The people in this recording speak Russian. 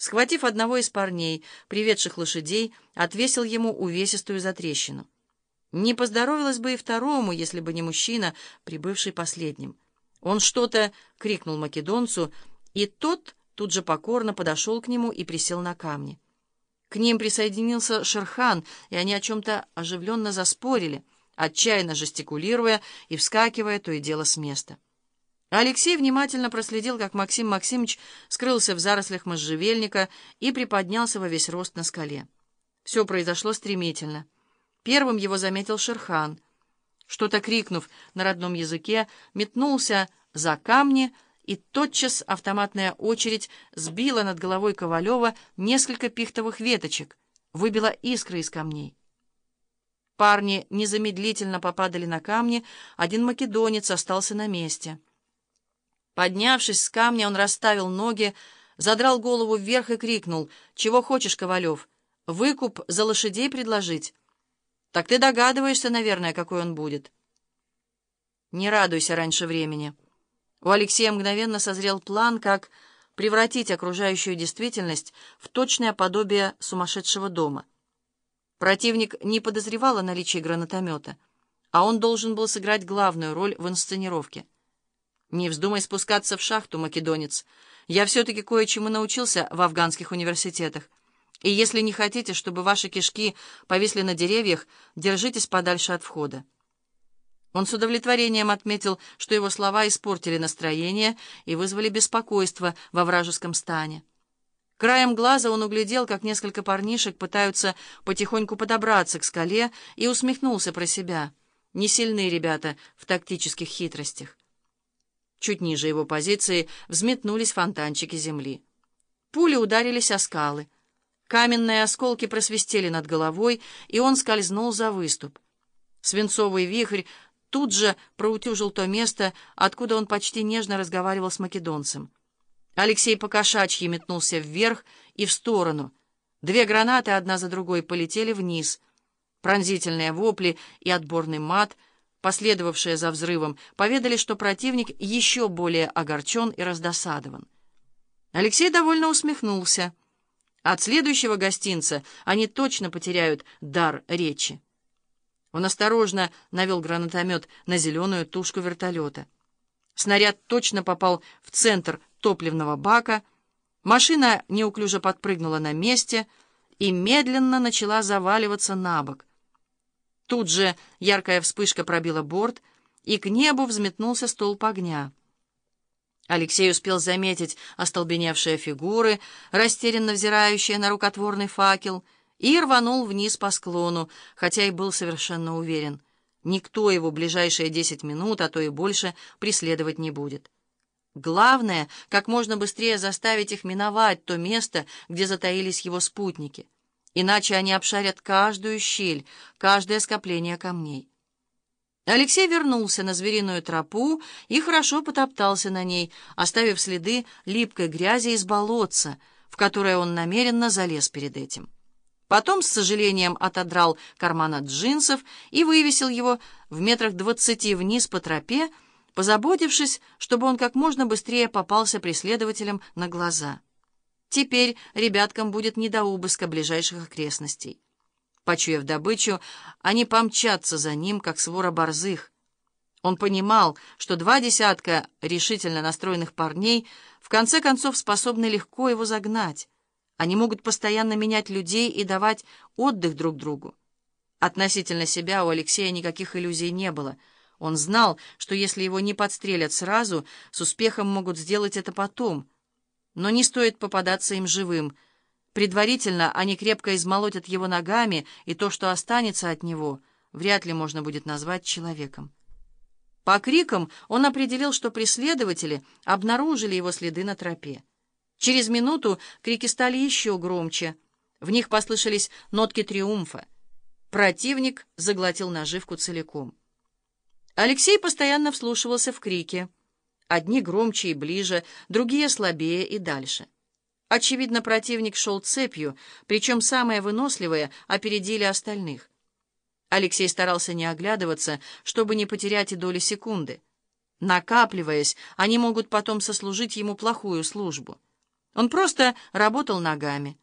Схватив одного из парней, приведших лошадей, отвесил ему увесистую затрещину. Не поздоровилось бы и второму, если бы не мужчина, прибывший последним. Он что-то крикнул македонцу, и тот тут же покорно подошел к нему и присел на камни. К ним присоединился Шерхан, и они о чем-то оживленно заспорили, отчаянно жестикулируя и вскакивая то и дело с места. Алексей внимательно проследил, как Максим Максимович скрылся в зарослях можжевельника и приподнялся во весь рост на скале. Все произошло стремительно. Первым его заметил Шерхан. Что-то крикнув на родном языке, метнулся за камни, и тотчас автоматная очередь сбила над головой Ковалева несколько пихтовых веточек, выбила искры из камней. Парни незамедлительно попадали на камни, один македонец остался на месте — Поднявшись с камня, он расставил ноги, задрал голову вверх и крикнул. «Чего хочешь, Ковалев? Выкуп за лошадей предложить?» «Так ты догадываешься, наверное, какой он будет». «Не радуйся раньше времени». У Алексея мгновенно созрел план, как превратить окружающую действительность в точное подобие сумасшедшего дома. Противник не подозревал о наличии гранатомета, а он должен был сыграть главную роль в инсценировке. «Не вздумай спускаться в шахту, македонец. Я все-таки кое-чему научился в афганских университетах. И если не хотите, чтобы ваши кишки повисли на деревьях, держитесь подальше от входа». Он с удовлетворением отметил, что его слова испортили настроение и вызвали беспокойство во вражеском стане. Краем глаза он углядел, как несколько парнишек пытаются потихоньку подобраться к скале, и усмехнулся про себя. Не сильны ребята в тактических хитростях. Чуть ниже его позиции взметнулись фонтанчики земли. Пули ударились о скалы. Каменные осколки просвистели над головой, и он скользнул за выступ. Свинцовый вихрь тут же проутюжил то место, откуда он почти нежно разговаривал с македонцем. Алексей покошачьи метнулся вверх и в сторону. Две гранаты одна за другой полетели вниз. Пронзительные вопли и отборный мат — последовавшие за взрывом, поведали, что противник еще более огорчен и раздосадован. Алексей довольно усмехнулся. От следующего гостинца они точно потеряют дар речи. Он осторожно навел гранатомет на зеленую тушку вертолета. Снаряд точно попал в центр топливного бака, машина неуклюже подпрыгнула на месте и медленно начала заваливаться на бок. Тут же яркая вспышка пробила борт, и к небу взметнулся столб огня. Алексей успел заметить остолбеневшие фигуры, растерянно взирающие на рукотворный факел, и рванул вниз по склону, хотя и был совершенно уверен. Никто его ближайшие десять минут, а то и больше, преследовать не будет. Главное, как можно быстрее заставить их миновать то место, где затаились его спутники — Иначе они обшарят каждую щель, каждое скопление камней. Алексей вернулся на звериную тропу и хорошо потоптался на ней, оставив следы липкой грязи из болотца, в которое он намеренно залез перед этим. Потом с сожалением отодрал карман от джинсов и вывесил его в метрах двадцати вниз по тропе, позаботившись, чтобы он как можно быстрее попался преследователям на глаза. Теперь ребяткам будет не до обыска ближайших окрестностей. Почуяв добычу, они помчатся за ним, как свора борзых. Он понимал, что два десятка решительно настроенных парней в конце концов способны легко его загнать. Они могут постоянно менять людей и давать отдых друг другу. Относительно себя у Алексея никаких иллюзий не было. Он знал, что если его не подстрелят сразу, с успехом могут сделать это потом — но не стоит попадаться им живым. Предварительно они крепко измолотят его ногами, и то, что останется от него, вряд ли можно будет назвать человеком. По крикам он определил, что преследователи обнаружили его следы на тропе. Через минуту крики стали еще громче. В них послышались нотки триумфа. Противник заглотил наживку целиком. Алексей постоянно вслушивался в крики. Одни громче и ближе, другие слабее и дальше. Очевидно, противник шел цепью, причем самые выносливые опередили остальных. Алексей старался не оглядываться, чтобы не потерять и доли секунды. Накапливаясь, они могут потом сослужить ему плохую службу. Он просто работал ногами.